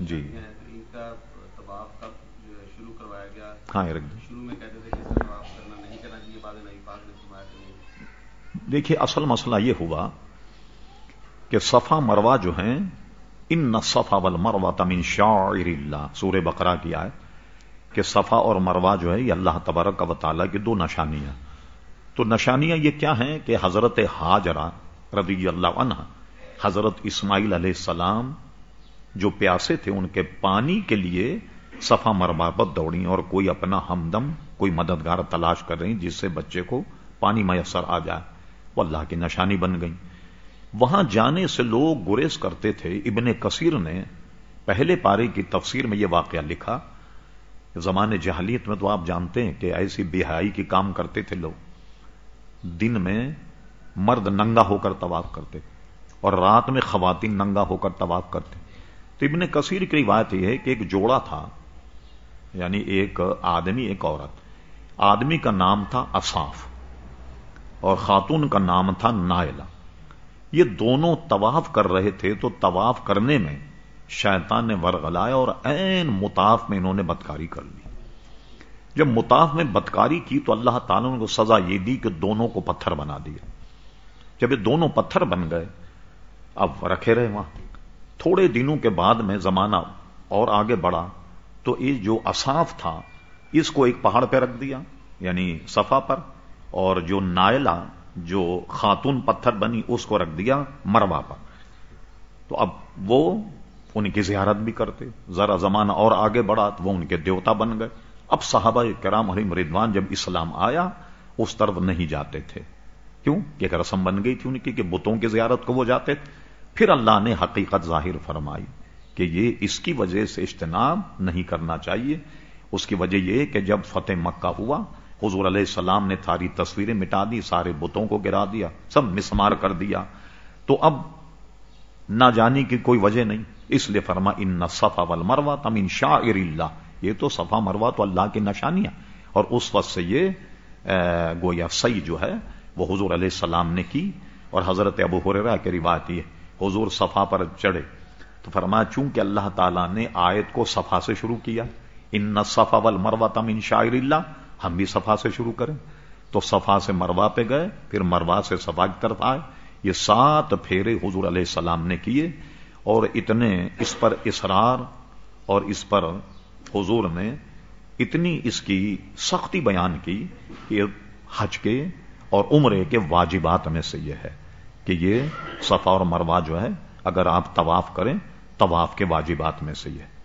جی۔ ان کا طواف کب شروع کروایا گیا۔ ہاں شروع میں کہتے تھے کہ طواف کرنا نہیں کرنا چاہیے بعد نبی پاک نے فرمایا کہ دیکھیے اصل مسئلہ یہ ہوا کہ صفا مروا جو ہیں ان صفا ول مروا تمین شاعر اللہ سور بقرہ کی آئے کہ صفا اور مروا جو ہے یہ اللہ تبارک و تعالیٰ کی دو نشانیاں۔ تو نشانیاں یہ کیا ہیں کہ حضرت حاجرہ رضی اللہ عنہ حضرت اسماعیل علیہ السلام جو پیاسے تھے ان کے پانی کے لیے صفا مروا پر دوڑی اور کوئی اپنا ہمدم، کوئی مددگار تلاش کر رہی جس سے بچے کو پانی میسر آ جائے۔ وہ اللہ کی نشانی بن گئی وہاں جانے سے لوگ گریز کرتے تھے۔ ابن کثیر نے پہلے پارے کی تفسیر میں یہ واقعہ لکھا۔ زمانے جہلیت میں تو آپ جانتے ہیں کہ ایسی بہائی کی کام کرتے تھے لوگ۔ دن میں مرد ننگا ہو کر طواف کرتے اور رات میں خواتین ننگا ہو کر طواف کرتے۔ تو ابن کثیر کی روایت یہ ہے کہ ایک جوڑا تھا یعنی ایک آدمی، ایک عورت۔ آدمی کا نام تھا اصاف اور خاتون کا نام تھا نائلہ۔ یہ دونوں طواف کر رہے تھے، تو طواف کرنے میں شیطان نے ورغلایا اور این مطاف میں انہوں نے بدکاری کر لی۔ جب مطاف میں بدکاری کی، تو اللہ تعالیٰ نے کو سزا یہ دی کہ دونوں کو پتھر بنا دیا۔ جب یہ دونوں پتھر بن گئے، اب رکھے رہے وہاں۔ تھوڑے دنوں کے بعد میں زمانہ اور آگے بڑھا تو یہ جو اصاف تھا، اس کو ایک پہاڑ پہ رکھ دیا یعنی صفا پر، اور جو نائلہ، جو خاتون پتھر بنی، اس کو رکھ دیا مروا پر۔ تو اب وہ ان کی زیارت بھی کرتے، ذرا زمانہ اور آگے بڑھا تو وہ ان کے دیوتا بن گئے۔ اب صحابہ کرام علی مردوان جب اسلام آیا، اس طرف نہیں جاتے تھے۔ کیوں؟ کہ ایک رسم بن گئی تھی ان کی کہ بتوں کی زیارت کو وہ جاتے تھے۔ پھر اللہ نے حقیقت ظاہر فرمائی کہ یہ اس کی وجہ سے اجتناب نہیں کرنا چاہیے۔ اس کی وجہ یہ کہ جب فتح مکہ ہوا، حضور علیہ السلام نے ساری تصویریں مٹا دی، سارے بتوں کو گرا دیا، سب مسمار کر دیا۔ تو اب نہ جانے کی کوئی وجہ نہیں۔ اس لیے فرما، ان صفا ول مروا تم ان شاہ اللہ یہ تو صفا مروا تو اللہ کی نشانیاں۔ اور اس وقت سے یہ گویا سی جو ہے، وہ حضور علیہ السلام نے کی۔ اور حضرت ابو حرا کی روایت یہ حضور صفا پر چڑھے۔ تو فرمایا، چونکہ اللہ تعالیٰ نے آیت کو صفا سے شروع کیا، ان صفا ول مروا تم ان شاعر اللہ، ہم بھی صفا سے شروع کریں۔ تو صفا سے مروا پہ گئے، پھر مروا سے صفا کی طرف آئے۔ یہ سات پھیرے حضور علیہ السلام نے کیے، اور اتنے اس پر اصرار اور اس پر حضور نے اتنی اس کی سختی بیان کی کہ حج کے اور عمرے کے واجبات میں سے یہ ہے۔ کہ یہ صفا اور مروا جو ہے، اگر آپ طواف کریں، طواف کے واجبات میں سے یہ